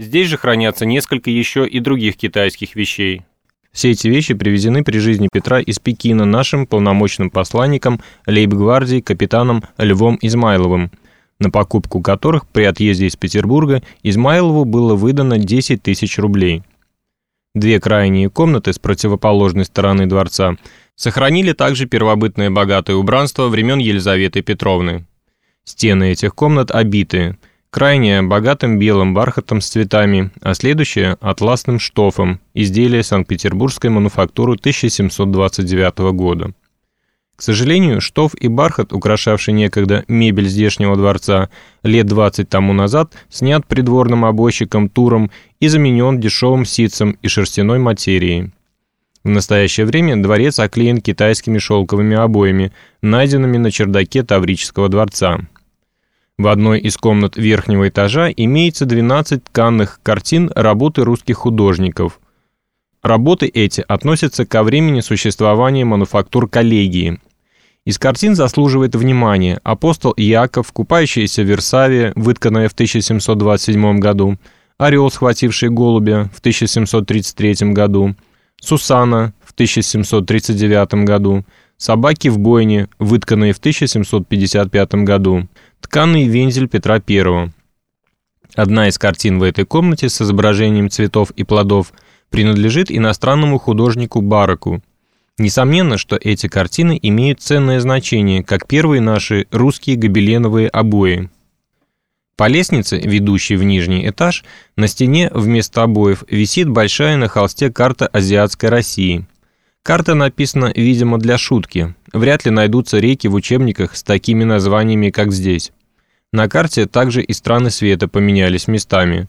Здесь же хранятся несколько еще и других китайских вещей. Все эти вещи привезены при жизни Петра из Пекина нашим полномочным посланником лейб-гвардии капитаном Львом Измайловым, на покупку которых при отъезде из Петербурга Измайлову было выдано 10 тысяч рублей. Две крайние комнаты с противоположной стороны дворца сохранили также первобытное богатое убранство времен Елизаветы Петровны. Стены этих комнат обиты – Крайняя богатым белым бархатом с цветами, а следующая атласным штофом, изделие Санкт-Петербургской мануфактуры 1729 года. К сожалению, штоф и бархат, украшавший некогда мебель здешнего дворца, лет 20 тому назад снят придворным обойщиком Туром и заменен дешевым ситцем и шерстяной материей. В настоящее время дворец оклеен китайскими шелковыми обоями, найденными на чердаке Таврического дворца. В одной из комнат верхнего этажа имеется 12 тканных картин работы русских художников. Работы эти относятся ко времени существования мануфактур коллегии. Из картин заслуживает внимания апостол Яков, купающийся в Версаве, вытканная в 1727 году, орел, схвативший голубя в 1733 году, Сусана в 1739 году, собаки в бойне, вытканные в 1755 году, тканый вензель Петра I. Одна из картин в этой комнате с изображением цветов и плодов принадлежит иностранному художнику Бараку. Несомненно, что эти картины имеют ценное значение, как первые наши русские гобеленовые обои. По лестнице, ведущей в нижний этаж, на стене вместо обоев висит большая на холсте карта азиатской России. Карта написана, видимо, для шутки. Вряд ли найдутся реки в учебниках с такими названиями, как здесь. На карте также и страны света поменялись местами.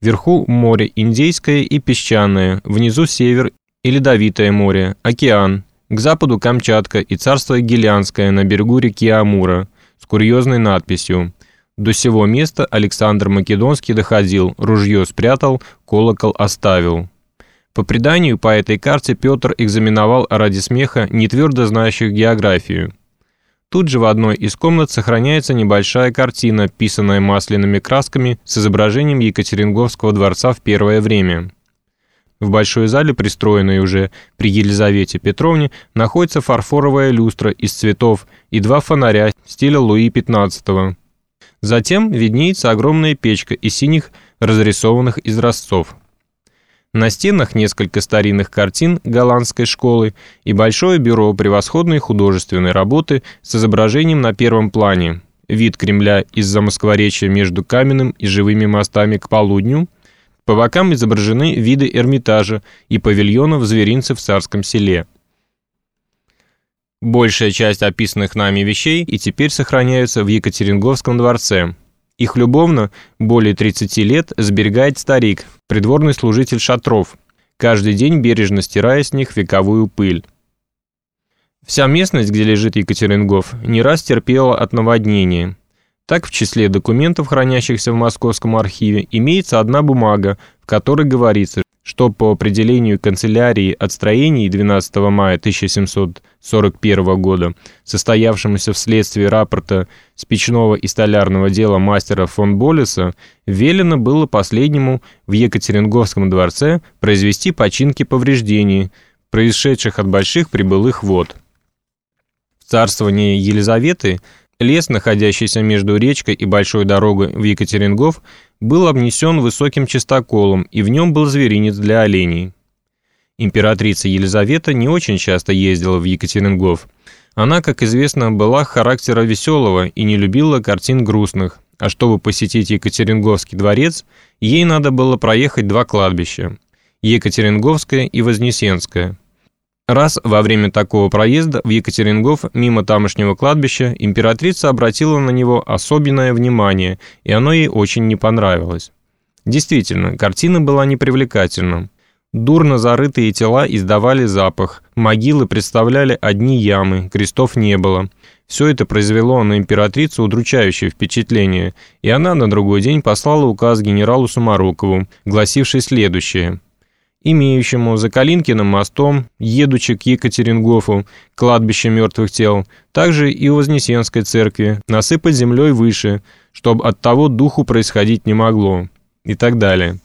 Вверху море Индейское и Песчаное, внизу север и Ледовитое море, океан, к западу Камчатка и царство Гелианское на берегу реки Амура с курьезной надписью «До сего места Александр Македонский доходил, ружье спрятал, колокол оставил». По преданию, по этой карте Петр экзаменовал ради смеха нетвердо знающих географию. Тут же в одной из комнат сохраняется небольшая картина, писанная масляными красками с изображением Екатеринговского дворца в первое время. В большой зале, пристроенной уже при Елизавете Петровне, находится фарфоровая люстра из цветов и два фонаря стиля Луи XV. Затем виднеется огромная печка из синих разрисованных изразцов. На стенах несколько старинных картин голландской школы и большое бюро превосходной художественной работы с изображением на первом плане. Вид Кремля из-за Москворечья между каменным и живыми мостами к полудню. По бокам изображены виды Эрмитажа и павильонов зверинцев в Царском селе. Большая часть описанных нами вещей и теперь сохраняются в Екатеринговском дворце, их любовно более 30 лет сберегает старик, придворный служитель шатров, каждый день бережно стирая с них вековую пыль. Вся местность, где лежит Екатерингов, не раз терпела от наводнения. Так, в числе документов, хранящихся в Московском архиве, имеется одна бумага, в которой говорится, что по определению канцелярии от строений 12 мая 1741 года, состоявшемуся вследствие рапорта спичного и столярного дела мастера фон Болеса, велено было последнему в Екатеринговском дворце произвести починки повреждений, происшедших от больших прибылых вод. В царствовании Елизаветы лес, находящийся между речкой и большой дорогой в Екатерингов, был обнесен высоким чистоколом, и в нем был зверинец для оленей. Императрица Елизавета не очень часто ездила в Екатерингов. Она, как известно, была характера веселого и не любила картин грустных, а чтобы посетить Екатеринговский дворец, ей надо было проехать два кладбища – Екатеринговское и Вознесенское – Раз во время такого проезда в Екатерингов мимо тамошнего кладбища императрица обратила на него особенное внимание, и оно ей очень не понравилось. Действительно, картина была непривлекательна. Дурно зарытые тела издавали запах, могилы представляли одни ямы, крестов не было. Все это произвело на императрицу удручающее впечатление, и она на другой день послала указ генералу Сумарокову, гласивший следующее – имеющему за Калинкиным мостом, едучи к Екатерингофу, кладбище мертвых тел, также и у Вознесенской церкви, насыпать землей выше, чтобы от того духу происходить не могло, и так далее.